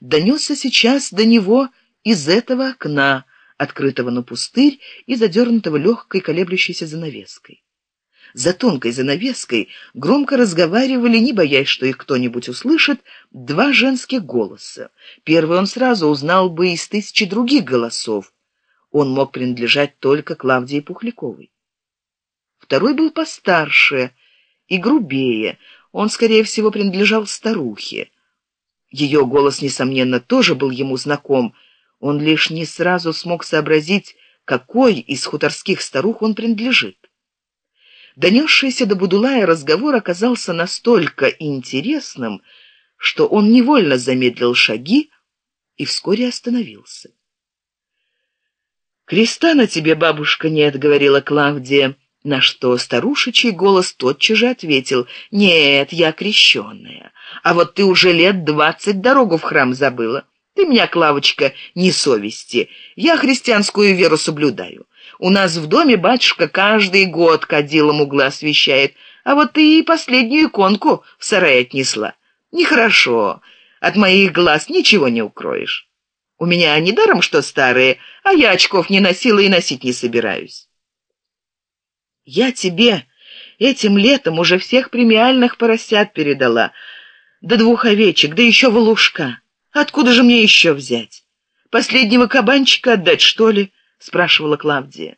донесся сейчас до него из этого окна, открытого на пустырь и задернутого легкой колеблющейся занавеской. За тонкой занавеской громко разговаривали, не боясь, что их кто-нибудь услышит, два женских голоса. Первый он сразу узнал бы из тысячи других голосов. Он мог принадлежать только Клавдии Пухляковой. Второй был постарше и грубее, он, скорее всего, принадлежал старухе. Ее голос, несомненно, тоже был ему знаком, он лишь не сразу смог сообразить, какой из хуторских старух он принадлежит. Донесшийся до Будулая разговор оказался настолько интересным, что он невольно замедлил шаги и вскоре остановился. «Креста на тебе, бабушка, нет», — говорила Клавдия, на что старушечий голос тотчас же ответил, «Нет, я крещенная, а вот ты уже лет двадцать дорогу в храм забыла. Ты меня, Клавочка, не совести, я христианскую веру соблюдаю». У нас в доме батюшка каждый год кадилом углы освещает, а вот ты и последнюю иконку в сарай отнесла. Нехорошо, от моих глаз ничего не укроешь. У меня недаром, что старые, а я очков не носила и носить не собираюсь. Я тебе этим летом уже всех премиальных поросят передала, до двух овечек, да еще волушка. Откуда же мне еще взять? Последнего кабанчика отдать, что ли?» — спрашивала Клавдия.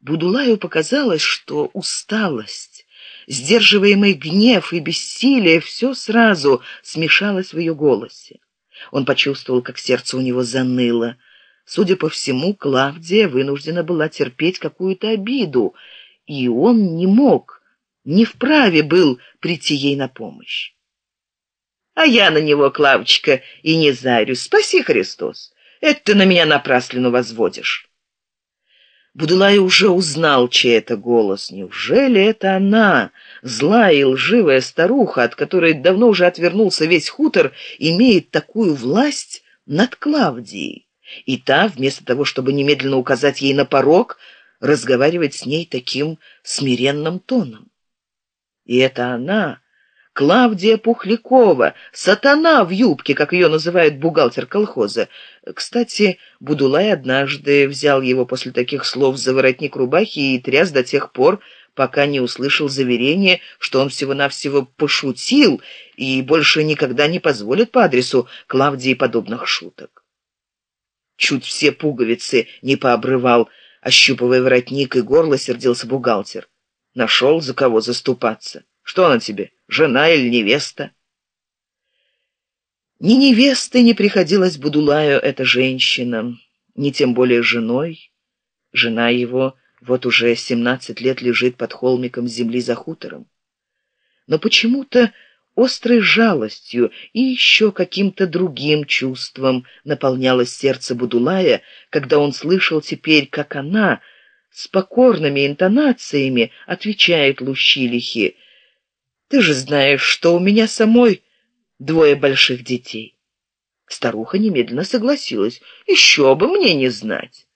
Будулаю показалось, что усталость, сдерживаемый гнев и бессилие все сразу смешалось в ее голосе. Он почувствовал, как сердце у него заныло. Судя по всему, Клавдия вынуждена была терпеть какую-то обиду, и он не мог, не вправе был прийти ей на помощь. А я на него, Клавочка, и не зарю. Спаси, Христос. Это ты на меня напраслину возводишь. Будулай уже узнал, чей это голос. Неужели это она, злая и лживая старуха, от которой давно уже отвернулся весь хутор, имеет такую власть над Клавдией? И та, вместо того, чтобы немедленно указать ей на порог, разговаривает с ней таким смиренным тоном. И это она Клавдия Пухлякова, сатана в юбке, как ее называет бухгалтер колхоза. Кстати, Будулай однажды взял его после таких слов за воротник рубахи и тряс до тех пор, пока не услышал заверение, что он всего-навсего пошутил и больше никогда не позволит по адресу Клавдии подобных шуток. Чуть все пуговицы не пообрывал, ощупывая воротник и горло, сердился бухгалтер. Нашел, за кого заступаться. Что она тебе, жена или невеста? Ни невестой не приходилось Будулаю эта женщина, ни тем более женой. Жена его вот уже семнадцать лет лежит под холмиком земли за хутором. Но почему-то острой жалостью и еще каким-то другим чувством наполнялось сердце Будулая, когда он слышал теперь, как она с покорными интонациями отвечает Лущилихе — ты же знаешь, что у меня самой двое больших детей. Старуха немедленно согласилась. Еще бы мне не знать.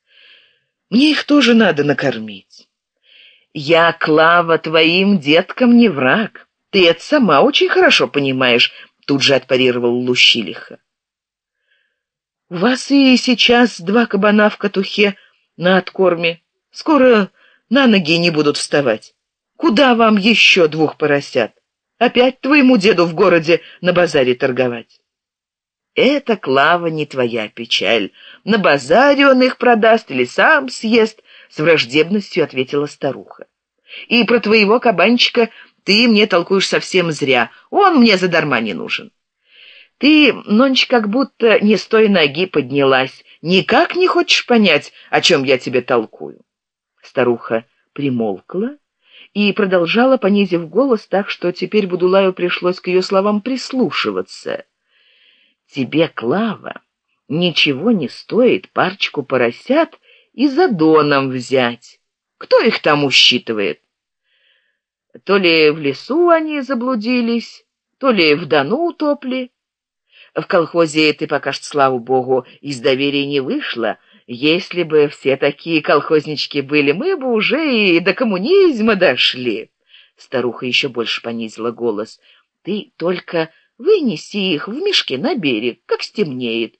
Мне их тоже надо накормить. Я, Клава, твоим деткам не враг. Ты это сама очень хорошо понимаешь, тут же отпарировал Лущилиха. У вас и сейчас два кабана в катухе на откорме. Скоро на ноги не будут вставать. Куда вам еще двух поросят? Опять твоему деду в городе на базаре торговать. Это, Клава, не твоя печаль. На базаре он их продаст или сам съест, с враждебностью ответила старуха. И про твоего кабанчика ты мне толкуешь совсем зря. Он мне задарма не нужен. Ты, нонч, как будто не с той ноги поднялась. Никак не хочешь понять, о чем я тебе толкую. Старуха примолкла и продолжала, понизив голос так, что теперь Будулаю пришлось к ее словам прислушиваться. «Тебе, Клава, ничего не стоит парочку поросят и за доном взять. Кто их там усчитывает? То ли в лесу они заблудились, то ли в дону утопли. В колхозе ты пока что, слава богу, из доверия не вышла, — если бы все такие колхознички были, мы бы уже и до коммунизма дошли. Старуха еще больше понизила голос. Ты только Вынеси их в мешке на берег, как стемнеет,